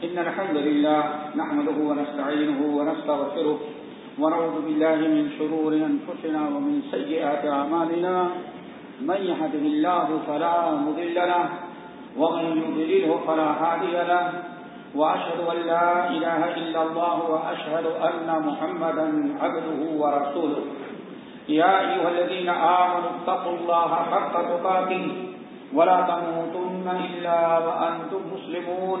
إن الحمد لله نحمده ونستعينه ونستغفره ونعوذ بالله من شرور أنفسنا ومن سيئات أعمالنا. من يهده الله فلا مضل له ومن يضلله فلا هادي له. وأشهد أن لا إله إلا الله وأشهد أن محمدا عبده ورسوله. يا أيها الذين آمنوا اتقوا الله حق تقاته ولا تموتن إلا وأنتم مسلمون.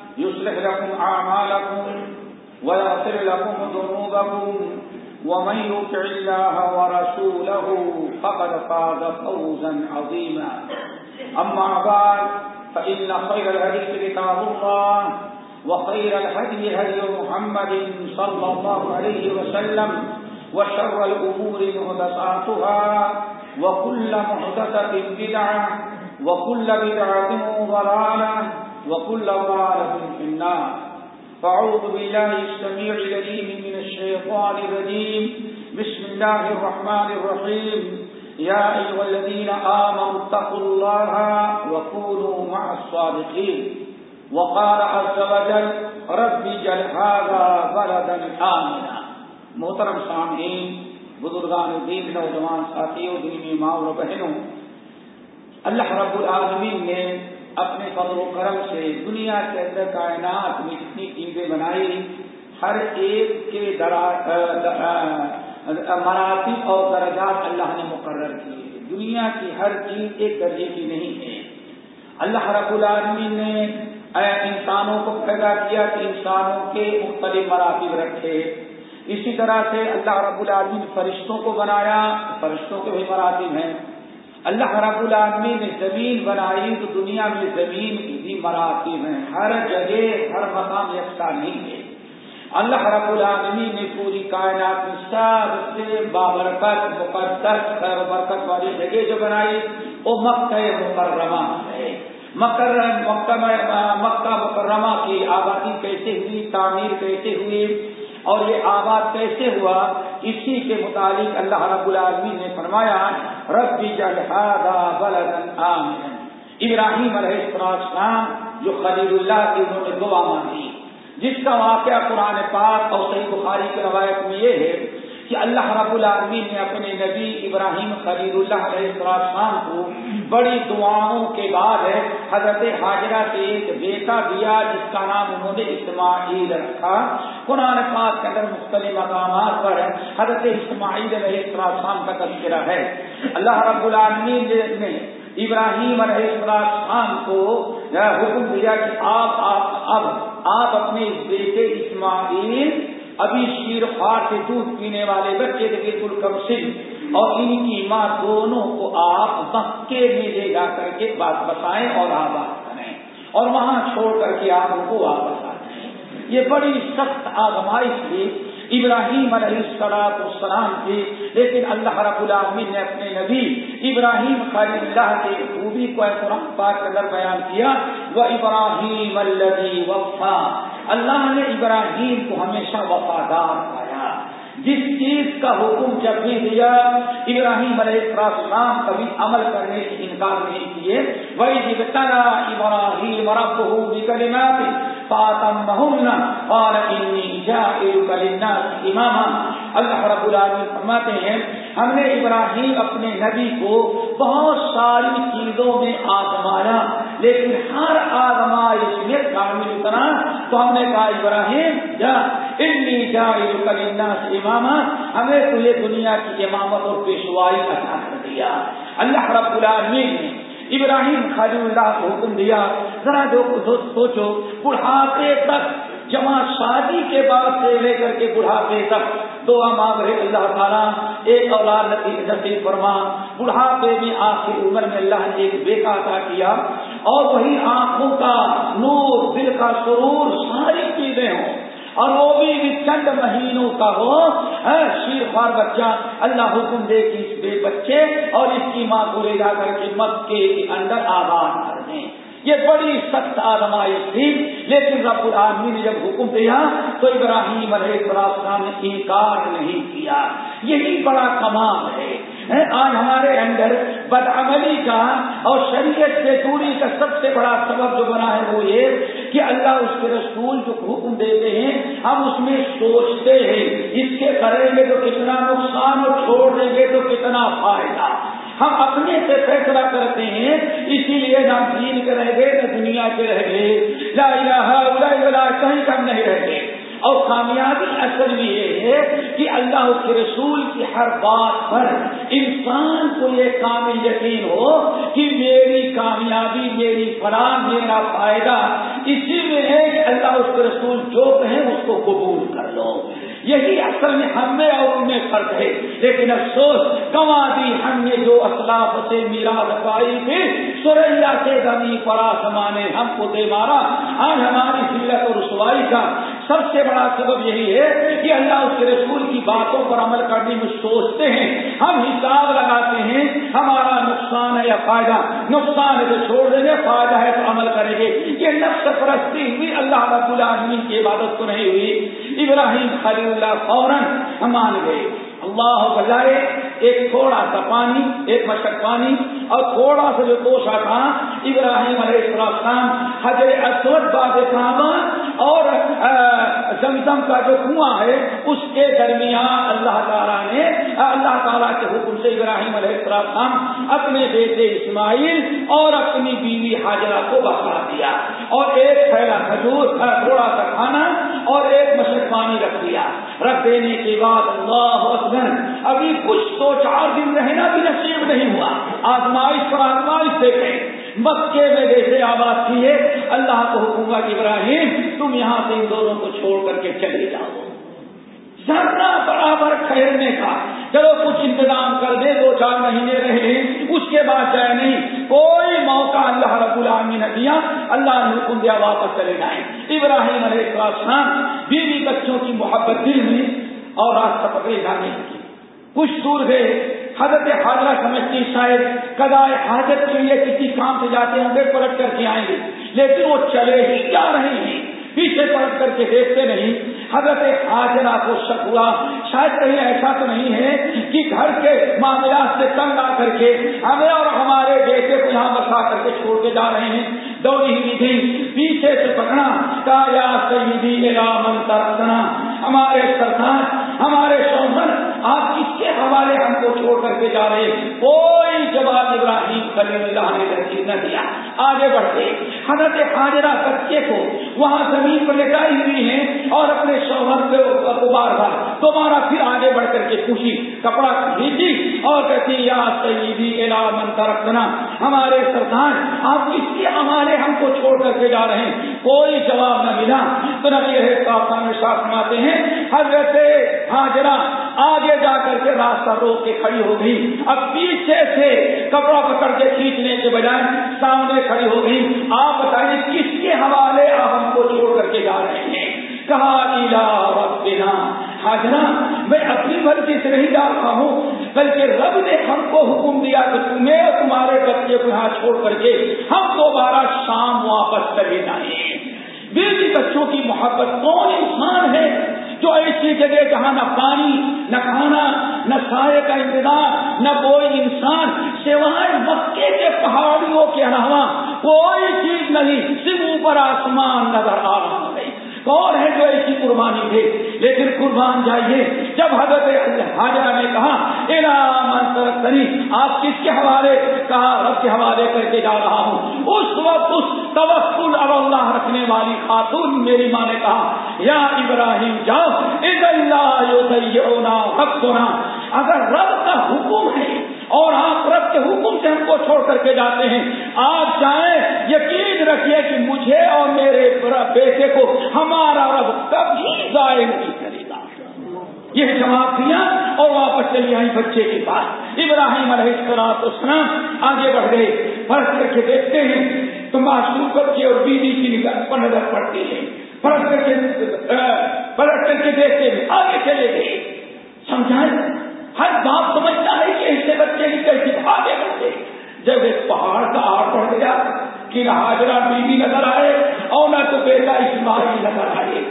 يصلح لكم أعمالكم ويغفر لكم ذنوبكم ومن يطع الله ورسوله فقد فاز فوزا عظيما. أما بعد، فإن خير الحديث كتاب الله وخير الهدي هدي محمد صلى الله عليه وسلم وشر الأمور مهدساتها وكل محدثة بدعة وكل بدعة ضلالة وكل ضلالة في النار. فأعوذ بالله السميع العليم من الشيطان الرجيم. بسم الله الرحمن الرحيم. يا أيها الذين آمنوا اتقوا الله وكونوا مع الصادقين. وقال عز وجل، رب جل هذا بلدا آمنا. محترم سامعین، بزرگان دین، نوجوان ساتھیوں، دینی ماں اور بہنوں، اللہ رب العالمین نے اپنے فضل و کرم سے دنیا کے اندر کائنات میں جتنی چیزیں بنائی ہر ایک کے مراتب اور درجات اللہ نے مقرر کیے دنیا کی ہر چیز ایک درجے کی نہیں ہے۔ اللہ رب العالمین نے انسانوں کو پیدا کیا کہ انسانوں کے مختلف مراتب رکھے۔ اسی طرح سے اللہ رب العالمین فرشتوں کو بنایا، فرشتوں کے بھی مراتب ہیں۔ اللہ رب العالمین نے زمین بنائی تو دنیا میں زمین کی بھی مراتب ہیں۔ ہر جگہ، ہر مقام یکساں نہیں ہے۔ اللہ رب العالمین نے پوری کائنات میں سب سے بابرکت، مقدس، خیر برکت والی جگہ جو بنائی، وہ مکہ مکرمہ ہے۔ مکہ مکہ مکرمہ کی آبادی کیسے ہوئی، تعمیر کیسے ہوئی، اور یہ آباد کیسے ہوا؟ اسی کے متعلق اللہ رب العالمین نے فرمایا، ربی جلحادا بلدن آمین ابراہیم علیہ السلام جو خلیل اللہ کی انہوں نے دعا مانگی، جس کا واقعہ قرآن پاک اور صحیح بخاری کی روایت میں یہ ہے کہ اللہ رب العالمین نے اپنے نبی ابراہیم خلیل اللہ علیہ السلام کو بڑی دعاؤں کے بعد حضرت حاجرہ سے ایک بیٹا دیا، جس کا نام انہوں نے اسماعیل رکھا۔ قرآن پاک کے اندر مختلف مقامات پر حضرت اسماعیل علیہ السلام کا تذکرہ ہے۔ اللہ رب العالمین نے ابراہیم علیہ السلام کو حکم دیا کہ آپ اب آپ اپنے بیٹے اسماعیل ابھی شیر خوار سے دودھ پینے والے بچے تھے بالکل کم سن اور ان کی ماں دونوں کو آپ مکے میں لے جا کر کے بات بتائیں اور آباد کریں اور وہاں چھوڑ کر کے آپ ان کو واپس آ جائیں۔ یہ بڑی سخت آزمائش تھی۔ ابراہیم علیہ السلام السلام تھی لیکن اللہ رب العالمین نے اپنے نبی ابراہیم خالی اللہ کے خوبی کو قرآن پاک کے اندر بیان کیا۔ وہ ابراہیم الذي وفا۔ اللہ نے ابراہیم کو ہمیشہ وفادار پایا۔ جس چیز کا حکم جب بھی دیا، ابراہیم علیہ السلام کبھی عمل کرنے سے انکار نہیں کیے۔ وہی جبتا ابراہیم رب بکلمات اماما اللہ رب العالمین فرماتے ہیں، ہم نے ابراہیم اپنے نبی کو بہت ساری چیزوں میں آزمایا۔ لیکن ہر آزمائش میں کامل اتنا تو ہم نے کہا، ابراہیم، جا، انی جا سے ہمیں تو یہ دنیا کی امامت اور پیشوائی عطا کر دیا۔ اللہ رب العالمین نے ابراہیم خالی اللہ کو حکم دیا، ذرا جو سوچو، بڑھاپے تک، جمع شادی کے بعد سے لے کر کے بڑھاپے تک دعا مانگ رہے اللہ تعالیٰ، ایک اولاد نصیب فرما بڑھاپے میں آخر عمر میں اللہ نے ایک بیٹا عطا کیا، اور وہی آنکھوں کا نور، دل کا سرور، ساری چیزیں ہوں۔ اور چند مہینوں کا ہو ہاں، شیر خوار بچہ۔ اللہ حکم دے کہ اس بے بچے اور اس کی ماں کو لے جا کر کے مکے کے اندر آباد کر دیں۔ یہ بڑی سخت آزمائش تھی، لیکن رب العالمین نے جب حکم دیا تو ابراہیم علیہ السلام نے انکار نہیں کیا۔ یہی بڑا کمال ہے۔ آج ہمارے اندر بدعملی کا اور شریعت سے دوری کا سب سے بڑا سبب جو بنا ہے وہ یہ کہ اللہ اس کے رسول جو حکم دیتے ہیں، ہم اس میں سوچتے ہیں، اس کے کریں گے تو کتنا نقصان اور چھوڑ دیں گے تو کتنا فائدہ۔ ہم اپنے سے فیصلہ کرتے ہیں، اسی لیے نہ دین کے رہ گئے، نہ دنیا کے رہ گئے۔ لا الہ الا کہیں کم نہیں رہتے اور کامیابی اصل بھی یہ ہے کہ اللہ کے رسول کی ہر بات پر انسان کو یہ کامل یقین ہو کہ میری کامیابی، میری فلاح میرا فائدہ اسی میں ہے کہ اللہ اس کے رسول جو کہیں اس کو قبول کر لو۔ یہی اصل میں ہم میں اور ان میں فرق ہے۔ لیکن افسوس کما دی ہم نے جو اسلاف سے میرا رکھوائی تھی سوریا سے زمین پڑا سمانے ہم کو دے مارا۔ آج ہماری سیرت اور رسوائی کا سب سے بڑا سبب یہی ہے کہ اللہ اس کے رسول کی باتوں پر عمل کرنے میں سوچتے ہیں۔ ہم حساب لگاتے ہیں، ہمارا نقصان ہے یا فائدہ؟ نقصان ہے تو چھوڑ دیں گے، فائدہ ہے تو عمل کریں گے۔ یہ نفس پرستی ہوئی اللہ رب العالمین کی عبادت تو نہیں ہوئی۔ ابراہیم خلیل اللہ فوراً مان گئے۔ اللہ بجائے ایک تھوڑا سا پانی، ایک مشک پانی اور تھوڑا سا جو توشا تھا، ابراہیم علیہ السلام حضر اسود باب اور زمزم کا جو کنواں ہے، اس کے درمیان اللہ تعالیٰ نے اللہ تعالیٰ کے حکم سے ابراہیم علیہ السلام اپنے بیٹے اسماعیل اور اپنی بیوی حاجرہ کو بسا دیا۔ اور ایک پھیلا کھجور تھوڑا سا کھانا اور ایک مشرق پانی رکھ دیا۔ رکھ دینے کے بعد اللہ اکبر۔ ابھی کچھ دو چار دن رہنا بھی نصیب نہیں ہوا۔ آزمائش پر آزمائش دیکھے مکے میں جیسے آباد کی ہے اللہ کو حکومت ابراہیم، تم یہاں سے ان دونوں کو چھوڑ کر کے چلے جاؤ۔ ذرا برابر ٹھہرنے کا۔ چلو کچھ انتظام کر دے دو چار مہینے رہے اس کے بعد جائے نہیں۔ کوئی موقع اللہ رب العالمین نے دیا، اللہ نے حکم دیا واپس چلے جائیں۔ ابراہیم علیہ السلام ہاں، بیوی بچوں کی محبت دل میں اور راستہ پکڑے جانے کی کچھ دور گئے، حضرت حاضرہ سمجھتی شاید کدائے حاجت کے لیے کسی کام سے جاتے ہوں گے، پلٹ کر کے آئیں گے۔ لیکن وہ چلے ہی جا رہے ہیں۔ پیچھے پلٹ کر کے دیکھتے نہیں۔ حضرت حاجرہ کو شک ہوا۔ شاید کہیں ایسا تو نہیں ہے کہ گھر کے معاملات سے تنگ آ کر کے ہمیں اور ہمارے بیٹے کو یہاں بسا کر کے چھوڑ کے جا رہے ہیں۔ دوڑی ہوئی تھی پیچھے سے پکڑا۔ کا یا سیدی رامن ترسنا ہمارے سرکار ہمارے شوہر آپ کس کے حوالے ہم کو چھوڑ کر کے جا رہے کوئی جواب ابراہیم خلیل اللہ نے نصیب نہ دیا آگے بڑھتے۔ حضرت حاجرہ بچے کو وہاں زمین پر لٹائی ہوئی ہیں اور اپنے شوہر پہ ابار تھا دوبارہ پھر آگے بڑھ کر کے پوچھی، کپڑا کھینچی اور کہتی، یا سیدی، الا من رکھنا ہمارے سرکار آپ کس کے حوالے ہم کو چھوڑ کر کے جا رہے ہیں۔ کوئی جواب نہ ملا۔ تو نبی میں ساتھ ہیں، حضرت حاجرہ آگے جا کر کے راستہ روک کے کھڑی ہو گئی اب پیچھے سے کپڑا پکڑ کے کھینچنے کے بجائے سامنے کھڑی ہو گئی آپ بتائیے کس کے حوالے آپ ہم کو چھوڑ کر کے جا رہے ہیں؟ کہا بنا میں اپنی مرضی سے نہیں جا رہا ہوں، بلکہ رب نے ہم کو حکم دیا کہ تمہیں اور تمہارے بچے کو یہاں چھوڑ کر کے ہم دوبارہ شام واپس چلے جائیں۔ بیوی بچوں کی محبت کون انسان ہے؟ جو ایسی جگہ جہاں نہ پانی، نہ کھانا، نہ سائے کا انتظام نہ کوئی انسان، سوائے مکے کے پہاڑیوں کے علاوہ کوئی چیز نہیں صرف اوپر آسمان نظر آ رہا ہے۔ کون ہے جو ایسی قربانی دے؟ لیکن قربان جائیے، جب حضرت حاجرہ نے کہا منتری آپ کس کے حوالے؟ کہا، رب کے حوالے کر کے جا رہا ہوں اس وقت اس توکل اب اللہ رکھنے والی خاتون میری ماں نے کہا یا ابراہیم جاؤ حق ہونا اگر رب کا حکم ہے اور آپ رب کے حکم سے ہم کو چھوڑ کر کے جاتے ہیں، آپ جائیں، یقین رکھیے کہ مجھے اور میرے بیٹے کو ہمارا رب کبھی ضائع نہیں کرے گا۔ یہ جواب دیا اور واپس چلی آئی بچے کے پاس۔ ابراہیم علیہ السلام اسلام آگے بڑھ گئے۔ فرق کر کے دیکھتے ہیں، تو معصوم بچے اور بیوی کی نظر پر نظر پڑتی ہے۔ پلٹ کر کے پلٹ کر کے دیکھتے آگے چلے گئے۔ سمجھائیں ہر باپ سمجھتا ہے کہ اس سے بچے کی کیسی آگے بڑھتے جب ایک پہاڑ کا آڑ پڑ گیا کہ نہ حاضرہ بیوی نظر آئے اور نہ تو بیٹا اسماعیل نظر آئے۔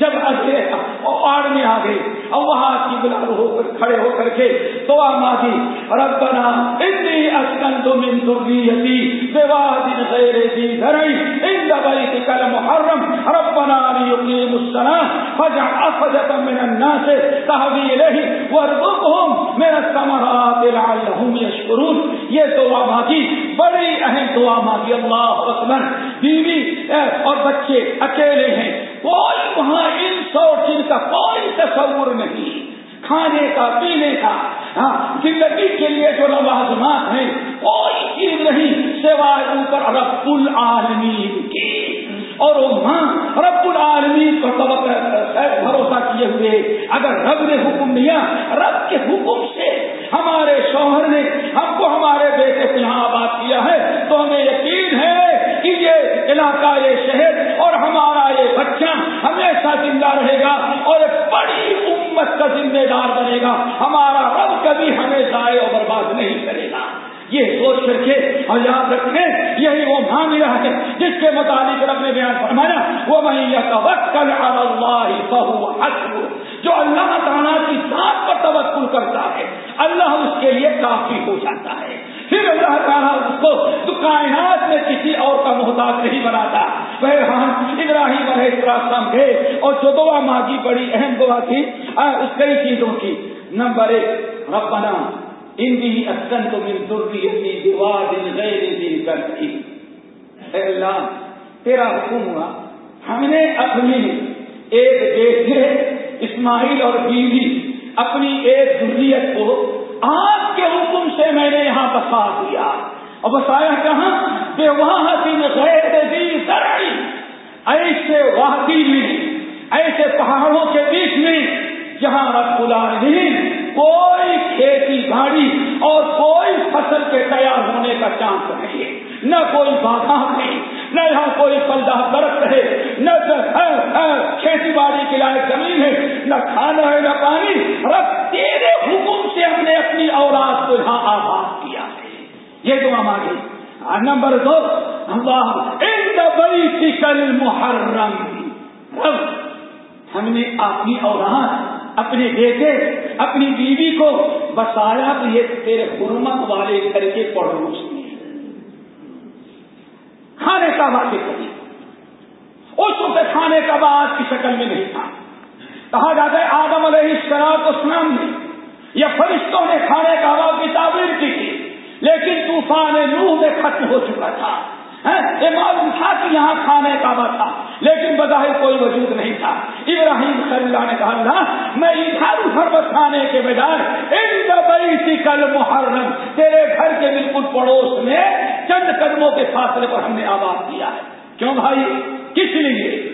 جب اگلے آڑ میں آ گئے۔ اور وہاں کی بلا ہو کر کھڑے ہو کر کے تو ماضی ربنا اتنی اسکن تو من ذریتی بواد غیر ذی ذرعی عند بیتک المحرم، ربنا لیقیم الصلاة، فاجعل افجة من الناس، تهوی الیہ وارزقهم من الثمرات لعلهم يشکرون یہ دعا مانگی، بڑی اہم دعا مانگی، اللہ اکبر۔ بیوی اور بچے اکیلے ہیں۔ کوئی وہاں ان سو چیز کا کوئی تصور نہیں۔ کھانے کا، پینے کا۔ ہاں زندگی کے لیے جو لوازمات ہیں، کوئی چیز نہیں، سوائے اوپر رب العالمین کے۔ اور وہاں رب العالمین کو بھروسہ کیے ہوئے۔ اگر رب نے حکم دیا، رب کے حکم سے ہمارے شوہر نے ہم کو ہمارے بیٹے کو یہاں آباد کیا ہے، تو ہمیں یقین ہے یہ علاقہ، یہ شہر اور ہمارا یہ بچہ ہمیشہ زندہ رہے گا اور ایک بڑی امت کا ذمہ دار بنے گا۔ ہمارا رب کبھی ہمیں ضائع اور برباد نہیں کرے گا۔ یہ سوچ کر کے اور یاد رکھیں یہی وہ معاملہ ہے جس کے مطابق رب نے بیان فرمایا وہ توکل اللہ بہو جو اللہ تعالیٰ کی ذات پر توکل کرتا ہے، اللہ اس کے لیے کافی ہو جاتا ہے۔ پھر اللہ تعالیٰ اس کو تو کائنات میں کسی اور کا محتاج نہیں بناتا۔ بہرحال ابراہیم علیہ السلام گئے اور جو دعا مانگی بڑی اہم دعا تھی۔ اس کئی چیزوں کی۔ نمبر ایک، ربنا اندی اکن تو من ضروری دعا دن غیر دن کرتی اے اللہ، تیرا حکم ہوا۔ ہم نے اپنی ایک بیٹے اسماعیل اور بیوی، اپنی ایک ضروریت کو آپ کے حکم سے میں نے یہاں بسا دیا۔ اور بسایا کہاں؟ بے وہاں دن غیر دی ایسے وادی میں، ایسے پہاڑوں کے بیچ میں، جہاں رب العالمین کوئی کھیتی باڑی اور کوئی فصل کے تیار ہونے کا چانس نہیں۔ ہے نہ کوئی باغات نہیں نہ یہاں کوئی پلدہ درخت ہے، نہ کھیتی باڑی کے لائق زمین ہے، نہ کھانا ہے، نہ پانی۔ رب تیرے حکم سے ہم نے اپنی اولاد کو یہاں آباد کیا ہے۔ یہ دعا مانگی نمبر دو، اللہ ان کل محرم رب، ہم نے اپنی اولاد، اپنے بیٹے، اپنی بیوی کو بسایا تو یہ تیرے حرمت والے گھر کے پڑوس نے کھانے کا بات اس وقت کھانے کا بعد کی شکل میں نہیں تھا۔ کہا جاتا ہے آدم علیہ شراب اسلام نے یا فرشتوں نے کھانے کا آواز کی تعبیر کی تھی۔ لیکن طوفان نوح میں ختم ہو چکا تھا۔ یہ معلوم تھا کہ یہاں کھانے کا تھا، لیکن بظاہر کوئی وجود نہیں تھا۔ ابراہیم صلی اللہ نے کہا، اللہ، میں ادھر ادھر بسانے کے بجائے کل محرم تیرے گھر کے بالکل پڑوس میں چند قدموں کے فاصلے پر ہم نے آباد کیا ہے۔ کیوں بھائی؟ کس لیے؟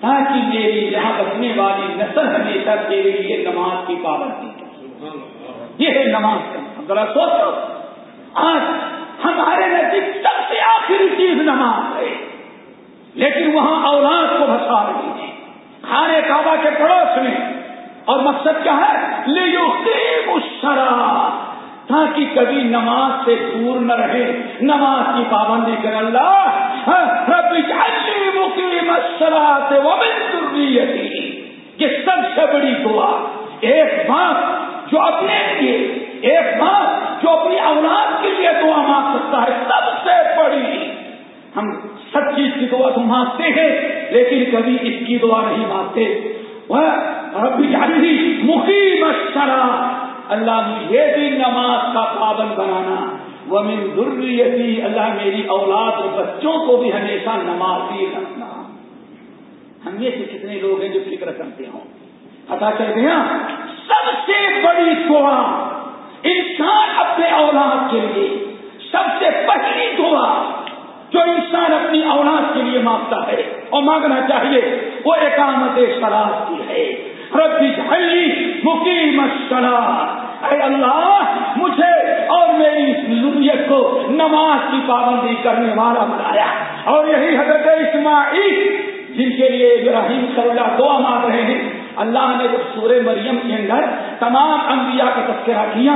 تاکہ میری یہاں بچنے والی نسل ہمیشہ تیرے لیے نماز کی پابندی یہ ہے نماز کا مطلب۔ ذرا سوچو۔ آج ہمارے نزدیک سب سے آخری چیز نماز ہے۔ لیکن وہاں اولاد کو بسا رہی ہے۔ کھانے کعبہ کے پڑوس میں۔ اور مقصد کیا ہے؟ لے تاکہ کبھی نماز سے دور نہ رہے۔ نماز کی پابندی کر اللہ۔ یہ سب سے بڑی دعا۔ ایک بات جو اپنے لیے ایک بات جو اپنی اولاد کے لیے دعا مانگ سکتا ہے، سب سے بڑی۔ ہم سب چیز کی دعا تو مانگتے ہیں، لیکن کبھی اس کی دعا نہیں مانگتے۔ وہ مقیم شرا اللہ مجھے بھی نماز کا پابند بنانا۔ وہ من ضروری اللہ میری اولاد اور بچوں کو بھی ہمیشہ نمازی رکھنا۔ ہم یہ سے کتنے لوگ ہیں جو فکر کرتے ہوں۔ پتا چل گیا؟ سب سے بڑی دعا۔ انسان اپنے اولاد کے لیے سب سے پہلی دعا جو انسان اپنی اولاد کے لیے مانگتا ہے اور مانگنا چاہیے، وہ اقامت شراب کی ہے۔ ربی جھلی مقیم اے اللہ، مجھے اور میری اس کو نماز کی پابندی کرنے والا بنایا۔ اور یہی حضرت اسماعیل، جن کے لیے ابراہیم صلی اللہ دعا مانگ رہے ہیں اللہ نے جب سورہ مریم کے اندر تمام انبیاء کا تذکرہ کیا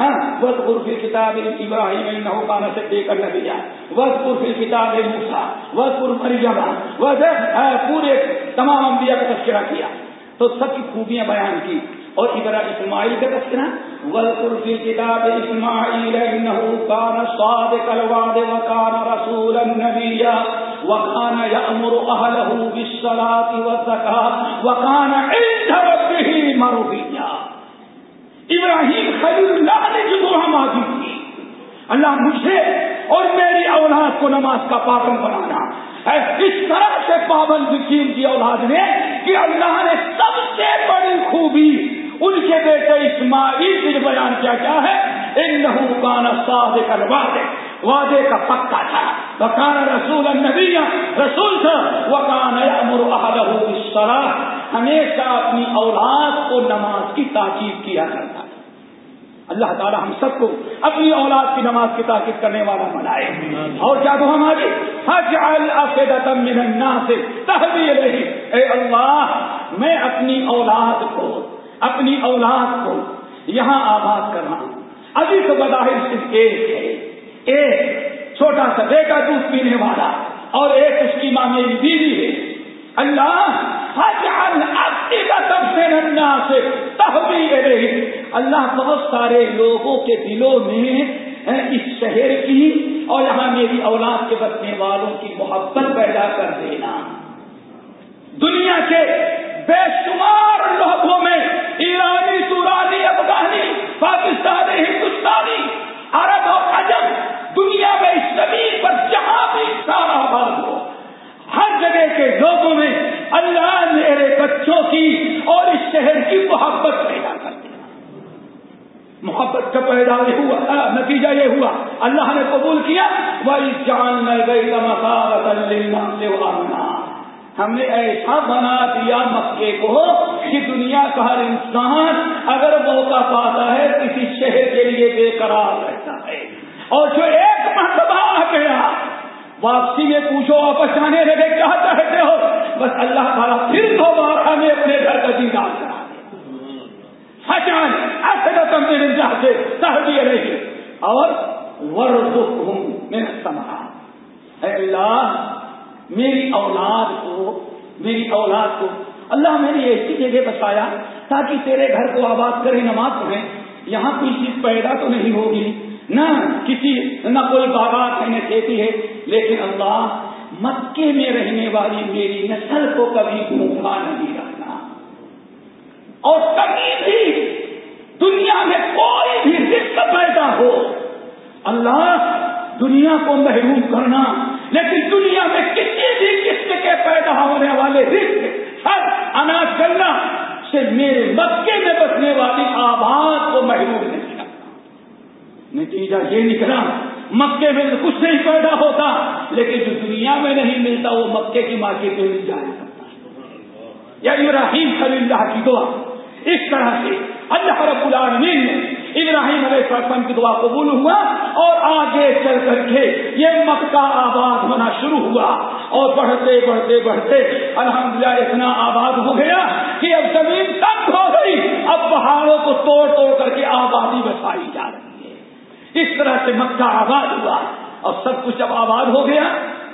ہاں وز قرفی کتاب ابراہیم نوکان سے دے کر نہ وز قرفی کتاب موسا وز قر مریم وز ہاں، پورے تمام انبیاء کا تذکرہ کیا۔ تو سب کی خوبیاں بیان کی اور ابرا اسماعیل کا تذکرہ وز قرفی کتاب اسماعیل کان صادق الوعد وکان رسول النبی وکان یامر اهله بالصلاه والزکات وکان عند ربه ابراہیم خلیل اللہ نے جو دعا مانگی تھی اللہ مجھے اور میری اولاد کو نماز کا پابند بنانا۔ اس طرح سے پابند کی کی اولاد نے کہ اللہ نے سب سے بڑی خوبی ان کے بیٹے اسماعیل سے بیان کیا کیا ہے؟ ان لہو کان ساد کر وعدے کا پکا تھا۔ وکان رسول النبی رسول تھا۔ وکان امر احدہ ہمیشہ اپنی اولاد کو نماز کی تاکید کیا کرتا اللہ تعالیٰ ہم سب کو اپنی اولاد کی نماز کی تاکید کرنے والا بنائے۔ اور کیا تو ہماری سے تحبیر رہی اے اللہ، میں اپنی اولاد کو، اپنی اولاد کو یہاں آباد کر رہا ہوں۔ ابھی تو بظاہر صرف ایک ہے۔ ایک چھوٹا سا بیٹا دودھ پینے والا اور ایک اس کی ماں میری بیوی ہے۔ اللہ سے اللہ بہت سارے لوگوں کے دلوں میں اس شہر کی اور یہاں میری اولاد کے بچنے والوں کی محبت پیدا کر دینا۔ دنیا کے بے شمار لوگوں میں، ایرانی سورانی افغانی، پاکستانی، ہندوستانی عرب اور عجب دنیا میں اس زمین پر جہاں بھی سارا آباد ہو، ہر جگہ کے لوگوں میں اللہ میرے بچوں کی اور اس شہر کی محبت پیدا کر دیا۔ محبت کا پیدا یہ ہوا نتیجہ یہ ہوا۔ اللہ نے قبول کیا وہی جان میں گئی ہم نے ایسا بنا دیا مکے کو کہ دنیا کا ہر انسان اگر موقع پاتا ہے کسی شہر کے لیے بے قرار ہے اور جو ایک مرتبہ آ گیا، واپسی میں پوچھو واپس جانے لگے، کیا چاہتے ہو؟ بس اللہ تعالیٰ پھر دوبارہ ہمیں اپنے گھر کا دیدار کرا سچان میرے چاہتے سہ رہی اور ورد میں سما اے اللہ، میری اولاد کو، میری اولاد کو اللہ میں نے ایسی جگہ بتایا تاکہ تیرے گھر کو آباد کرے نماز پڑھے یہاں کوئی چیز پیدا تو نہیں ہوگی۔ نہ کسی نہ کوئی باغات ہے نہ کھیتی ہے، لیکن اللہ مکے میں رہنے والی میری نسل کو کبھی بھوکا نہیں رکھنا اور کبھی بھی دنیا میں کوئی بھی رشت پیدا ہو، اللہ دنیا کو محروم کرنا، لیکن دنیا میں کسی بھی قسم کے پیدا ہونے والے رشت سب اناج کرنا سے میرے مکے میں بسنے والی آباد کو محروم نتیجہ یہ نکلا، مکے میں کچھ نہیں پیدا ہوتا، لیکن جو دنیا میں نہیں ملتا، وہ مکے کی مارکیٹ میں مل جایا کرتا یا ابراہیم خلی اللہ کی دعا۔ اس طرح سے اللہ رب العالمین نے ابراہیم علیہ السلام کی دعا قبول ہوا اور آگے چل کر کے یہ مکہ آباد ہونا شروع ہوا۔ اور بڑھتے بڑھتے بڑھتے الحمدللہ اتنا آباد ہو گیا کہ اب زمین تک ہو گئی۔ اب پہاڑوں کو توڑ توڑ کر کے آبادی بسائی جا رہی اس طرح سے مکہ آباد ہوا۔ اور سب کچھ اب آباد ہو گیا۔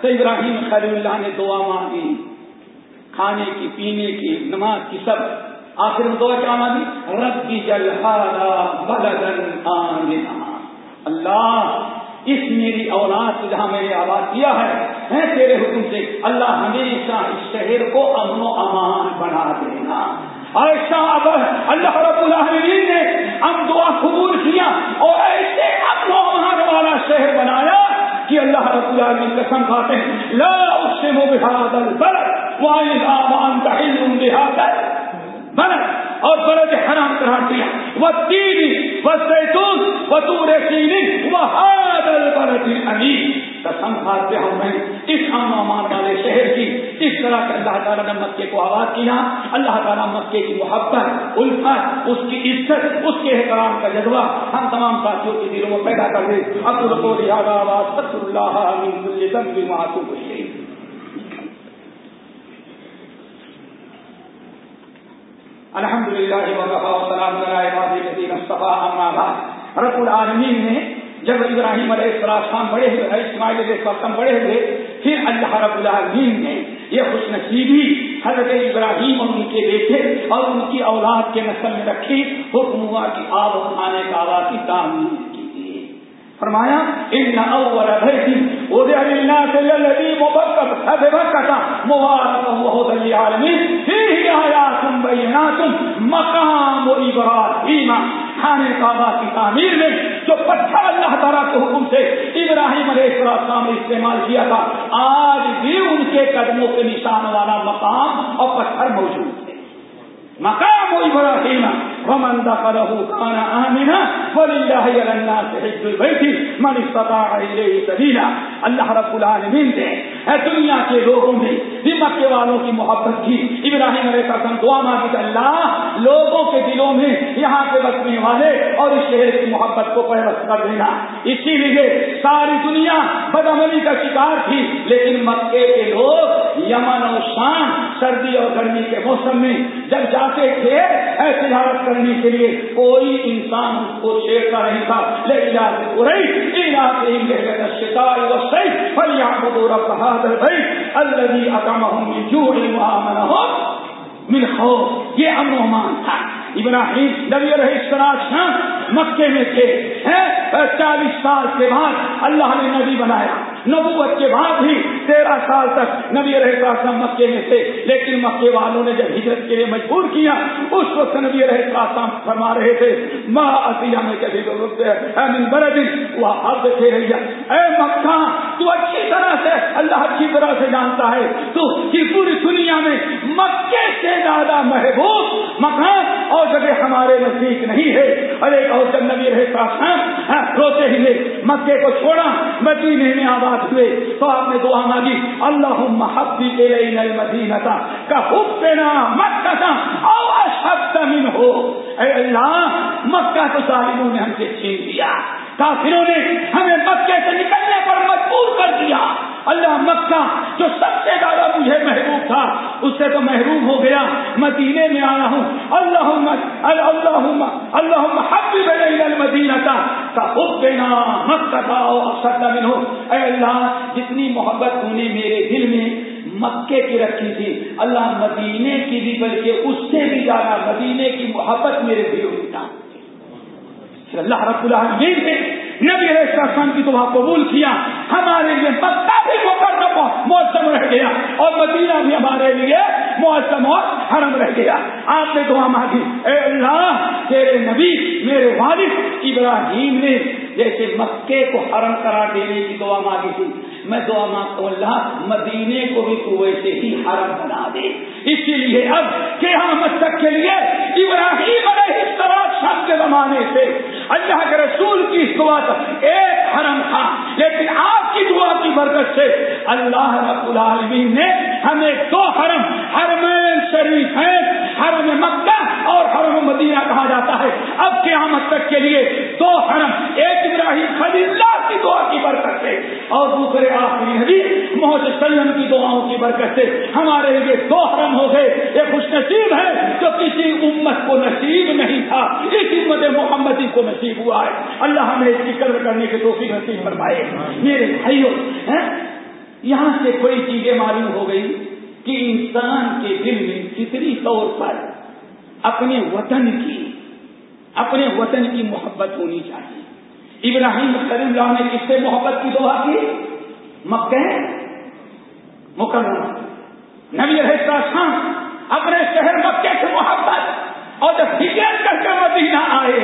تو ابراہیم خلی اللہ نے دعا مانگی۔ کھانے کی، پینے کی، نماز کی سب۔ آخر میں دعا کیا مانگی؟ ربی اللہ، اس میری اولاد کو جہاں میں نے آباد کیا ہے تیرے حکم سے اللہ ہمیشہ اس شہر کو امن و امان بنا دینا۔ ایسا اللہ رب العالمین نے ہم دعا قبول کیا۔ اور ایسے امن و امان والا شہر بنایا کہ اللہ رب العالمین قسم کھاتے ہیں۔ لا اس اقسم بهذا البلد واذا تحل حل بهذا بلد اور بلد حرام قرار دیا۔ وہ تین وہ زیتون وہ تور سینی وہ البلد الامین۔ قسم کھاتے ہوں میں۔ اس امن و امان والے شہر کی، اس طرح سے اللہ تعالیٰ نے مکے کو آباد کیا۔ اللہ تعالیٰ مکے کی محبت، الفت، اس کی عزت، اس کے احترام کا جذبہ ہم تمام ساتھیوں کے دلوں میں پیدا کر دیں اب کو اللہ الحمد للہ رب العالمین نے جب ابراہیم علیہ السلام بڑے ہوئے اسماعیل علیہ السلام بڑے ہوئے، پھر اللہ رب العالمین نے یہ خوش نصیبی حضرت ابراہیم اور ان کے بیٹے اور ان کی اولاد کے نسل میں رکھی، حکم ہوا کی آب اٹھانے کا آباد کی تعمیر کی فرمایا، ان اول بیت وضع للناس الذي مبكر بمكة مباركا وهدى للعالمين فيه آيات بينات مقام ابراهيم خانے کعبہ کی تعمیر میں جو پتھر اللہ تعالیٰ کے حکم سے ابراہیم علیہ السلام نے استعمال کیا تھا، آج بھی ان کے قدموں کے نشان والا مقام اور پتھر موجود ہے۔ مقام ابراہیم، ومن دخله كان آمنا ولله على الناس حج البيت من استطاع إليه سبيلا اللہ رب العالمین نے دنیا کے لوگوں میں بھی مکے والوں کی محبت کی۔ ابراہیم علیہ السلام دعا مانگی کہ اللہ، لوگوں کے دلوں میں یہاں کے بسنے والے اور اس شہر کی محبت کو پیوست کر دینا۔ اسی لیے ساری دنیا بدمنی کا شکار تھی، لیکن مکے کے لوگ یمن اور شام، سردی اور گرمی کے موسم میں جب جاتے تھے تجارت کرنے کے لیے کوئی انسان اس کو چھیڑتا نہیں تھا۔ لیکن بھائی اللہ من جوع وامنهم من خوف. یہ امن و امان تھا۔ ابراہیم نبی رہی شام مکے میں تھے چالیس سال کے بعد اللہ نے نبی بنایا۔ نبوت کے بعد بھی تیرہ سال تک نبی رہے سم مکے میں تھے لیکن مکے والوں نے جب ہجرت کے لیے مجبور کیا اس وقت نبی رہے فرما رہے تھے ماں عطیہ میں کبھی بڑے دن وہ حد تھے رہی اے مکہ تو اچھی طرح سے اللہ اچھی طرح سے جانتا ہے۔ تو پوری دنیا میں مکے سے زیادہ محبوب مکان اور جگہ ہمارے نزدیک نہیں ہے۔ ارے اور جب نبی رہے ہاں، روتے ہوئے مکے کو چھوڑا مدینے میں آباد ساتھ ہوئے تو آپ نے دعا مانگی اللہ محبی کے نئی مدینہ کا حب مکہ کا اور سب ہو اے اللہ، مکہ تو ظالموں نے ہم سے چھین دیا کافروں نے ہمیں مکے سے نکلنے پر مجبور کر دیا۔ اللہ، مکہ جو سب سے زیادہ مجھے محبوب تھا، اس سے تو محروم ہو گیا۔ مدینے میں آیا ہوں۔ اللہ اللہ اللہ مدینہ کا حب دینا مت کٹاؤ مکہ تھا ہو اے اللہ، جتنی محبت تم نے میرے دل میں، مکے کی رکھی تھی۔ اللہ مدینے کی بھی، بلکہ اس سے بھی زیادہ مدینے کی محبت میرے دل میں ڈال اللہ رب العالمین نے نبی علیہ السلام کی دعا قبول کیا، ہمارے لیے مکہ بھی مقرر موسم رہ گیا۔ اور مدینہ بھی ہمارے لیے موسم اور حرم رہ گیا۔ آپ نے دعا مانگی، اے اللہ، تیرے نبی، میرے والد ابراہیم نے جیسے مکے کو حرم قرار دینے کی دعا مانگی تھی۔ میں دعا مانگتا ہوں، اللہ، مدینے کو بھی تو ویسے ہی حرم بنا دے۔ اسی لیے اب قیامت تک کے لیے ابراہیم علیہ السلام کے زمانے سے اللہ کے رسول کی دعا تک ایک حرم تھا۔ لیکن آپ کی دعا کی برکت سے اللہ رب العالمین نے ہمیں دو حرم حرم شریف ہیں، حرم مکہ اور حرم مدینہ کہا جاتا ہے۔ اب قیامت تک کے لیے دو حرم، ایک ابراہیم خلیل اللہ کی دعا کی برکت سے اور دوسرے آخری نبی محمد سلم کی دعاؤں کی برکت سے ہمارے لیے دو حرم ہو گئے۔ یہ خوش نصیب ہے جو کسی امت کو نصیب نہیں تھا۔ اس امت محمدی کو نصیب ہوا ہے۔ اللہ ہمیں اس کی قدر کرنے کے توفیق نصیب فرمائے۔ میرے بھائیوں یہاں سے کوئی چیزیں معلوم ہو گئی کہ انسان کے دل میں فطری طور پر اپنے وطن کی، اپنے وطن کی محبت ہونی چاہیے۔ ابراہیم کریم اللہ نے کس سے محبت کی دعا کی؟ مکہ مکرمہ۔ نبی رہتا خان اپنے شہر مکے سے محبت اور جب ہجرت کر کے مدینہ آئے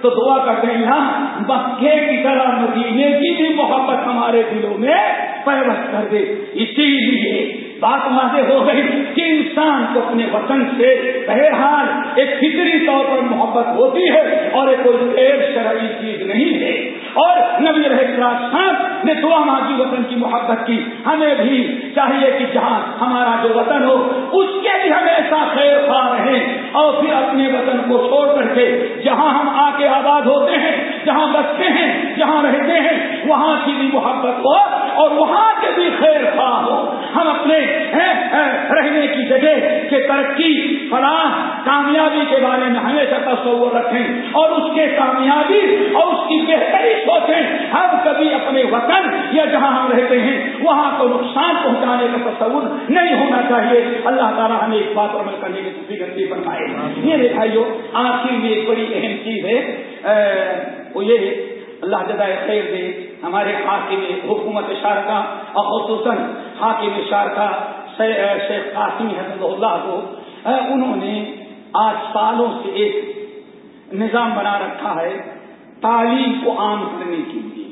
تو دعا کرتے ہیں مکے کی طرح مدینے کی بھی محبت ہمارے دلوں میں پیوست کر دے۔ اسی لیے بات واضح ہو گئی کہ انسان کو اپنے وطن سے بہرحال ایک فکری طور پر محبت ہوتی ہے اور یہ کوئی ایک شرعی چیز نہیں ہے۔ اور نبی صاحب نے دعا ماضی وطن کی محبت کی۔ ہمیں بھی چاہیے کہ جہاں ہمارا جو وطن ہو، اس کے بھی ہمیشہ خیر خواہ رہے اور پھر اپنے وطن کو چھوڑ کر کے جہاں ہم آ کے آباد ہوتے ہیں، جہاں بستے ہیں، جہاں رہتے ہیں، وہاں کی بھی محبت ہو۔ اور وہاں کے بھی خیر خواہ ہو۔ ہم اپنے رہنے کی جگہ کے ترقی، فلاح، کامیابی کے بارے میں ہمیشہ تصور رکھیں اور اس کے کامیابی اور اس کی بہتری سوچیں۔ ہم کبھی اپنے وطن یا جہاں ہم رہتے ہیں، وہاں کو نقصان پہنچانے کا تصور نہیں ہونا چاہیے۔ اللہ تعالیٰ ہمیں ایک بات عمل کرنے کی دوسری گندی بنائے یہ دکھائیو آخر میں ایک بڑی اہم چیز ہے۔ وہ یہ ہے اللہ جدائے خیر دے ہمارے حاکم حکومت شارکہ اور خصوصاً حاکم شارکہ شیخ قاسم حضرت اللہ کو انہوں نے آج سالوں سے ایک نظام بنا رکھا ہے تعلیم کو عام کرنے کے لیے،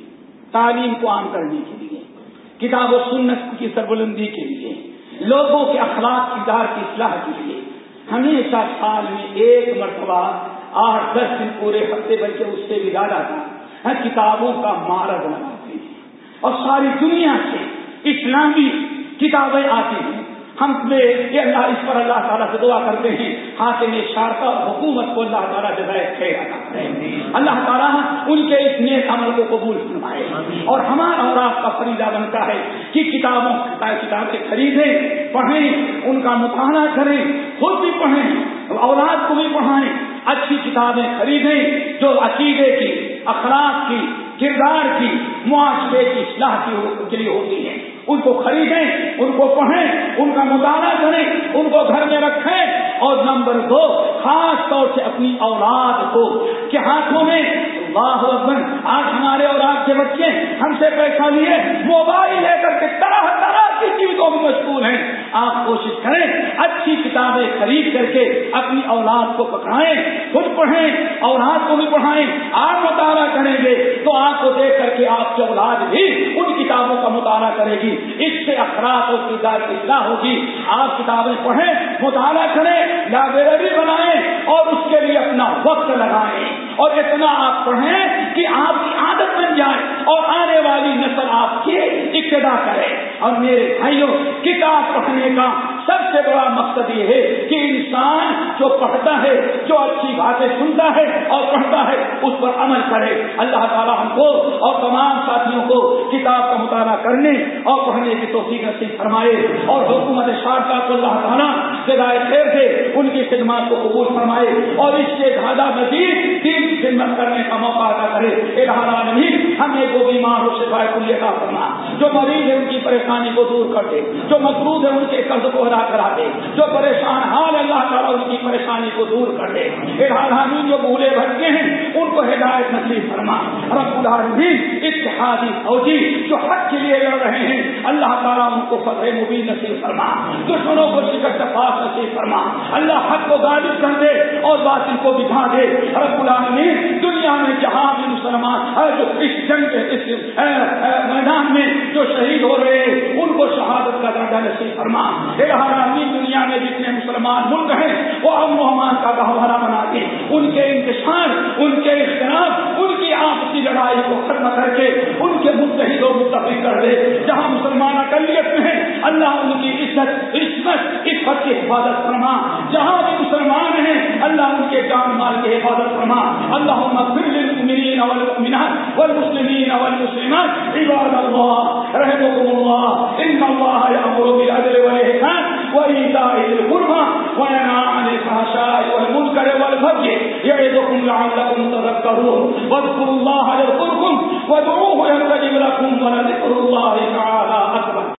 تعلیم کو عام کرنے کے لیے، کتاب و سنت کی سربلندی کے لیے، لوگوں کے اخلاق کردار کی اصلاح کے لیے، ہمیشہ سال میں ایک مرتبہ آٹھ دس دن پورے ہفتے بلکہ اس سے بھی زیادہ تھا کتابوں کا مارد لگاتے ہیں اور ساری دنیا سے اسلامی کتابیں آتی ہیں۔ ہم یہ اللہ اس پر اللہ تعالیٰ سے دعا کرتے ہیں حاکم شارکا اور حکومت کو اللہ تعالیٰ جزائے خیر ادا کرے۔ اللہ تعالیٰ ان کے اس نیک عمل کو قبول فرمائے۔ اور ہمارا اور آپ کا فریضہ بنتا ہے کہ کتابوں کتابیں خریدیں پڑھیں ان کا مطالعہ کریں خود بھی پڑھیں اولاد کو بھی پڑھائیں اچھی کتابیں خریدیں جو عقیدے کی اخلاق کی، کردار کی، معاشرے کی اصلاح کے لیے ہوتی ہے۔ ان کو خریدیں، ان کو پڑھیں، ان کا مطالعہ کریں، ان کو گھر میں رکھیں۔ اور نمبر دو، خاص طور سے اپنی اولاد کو کہ ہاتھوں میں واہ آج ہمارے اور آپ کے بچے ہم سے پیسہ لیے، موبائل لے کر کے طرح طرح کی چیزوں میں مشغول ہیں۔ آپ کوشش کریں، اچھی کتابیں خرید کر کے اپنی اولاد کو پکڑائیں خود پڑھیں، اولاد کو بھی پڑھائیں، آپ مطالعہ کریں گے تو آپ کو دیکھ کر کے آپ کی اولاد بھی ان کتابوں کا مطالعہ کرے گی۔ اس سے اخراق اور کردار کی اصلاح ہوگی۔ آپ کتابیں پڑھیں، مطالعہ کریں، لائبریری بنائیں اور اس کے لیے اپنا وقت لگائیں۔ اور اتنا آپ پڑھیں کہ آپ کی عادت بن جائے اور آنے والی نسل آپ کی ابتدا کرے۔ اور میرے بھائیوں، کتاب پڑھنے کا سب سے بڑا مقصد یہ ہے کہ انسان جو پڑھتا ہے، جو اچھی باتیں سنتا ہے اور پڑھتا ہے، اس پر عمل کرے۔ اللہ تعالیٰ ہم کو اور تمام ساتھیوں کو کتاب کا مطالعہ کرنے اور پڑھنے کی توفیق نصیب فرمائے۔ اور حکومت شارکہ کو اللہ تعالیٰ جدائے خیر سے ان کی خدمات کو قبول فرمائے۔ اور اس سے زیادہ مزید تین خدمت کرنے کا موقع ادا کرے۔ ارحانہ نہیں ہمیں وہ بیمار ہو شفا کلیہ کا کرنا جو مریض ہے ان کی پریشانی پریشانی کو دور کر دے، جو مقروض ہے ان کے قرض کو ادا کرا دے، جو پریشان حال اللہ تعالیٰ ان کی پریشانی کو دور کر دے۔ ارحانہ جو بھولے بھٹکے ہیں، ان کو ہدایت نصیب فرما۔ رب العالمین، اتحادی فوجی جو حق کے لیے لڑ رہے ہیں، اللہ تعالیٰ ان کو فتح مبین نصیب فرما۔ دشمنوں کو شکست پاس نصیب فرما۔ اللہ حق کو غالب کر دے۔ باطل کو بٹھا دے۔ رب العالمین، دنیا میں جہاں بھی مسلمان جو اس جنگ اس میدان میں جو شہید ہو رہے ہیں، ان کو شہادت کا درجہ نصیب فرما۔ العالمین، دنیا میں جتنے مسلمان ملک ہیں، وہ امن و امان کا گہوارہ بنا کے ان کے انتشار، ان کے اختلاف ان کی آپسی لڑائی کو ختم کر کے ان کے متحد و متفق کر دے۔ جہاں مسلمان اقلیت میں ہیں، اللہ ان کی عزت عزت عزت کی حفاظت فرما۔ جہاں بھی مسلمان ہیں، اللہ ان کے جان مال کی حفاظت فرما۔ اللہ للمؤمنين والمؤمنات والمسلمين والمسلمات، عباد الله رحمكم الله إن الله يأمر بالعدل والإحسان وإيتاء ذي القربى وينهى عن الفحشاء والمنكر والبغي يعظكم لعلكم تذكرون واذكروا الله يذكركم وادعوه يستجب لكم ولذكر الله تعالى أكبر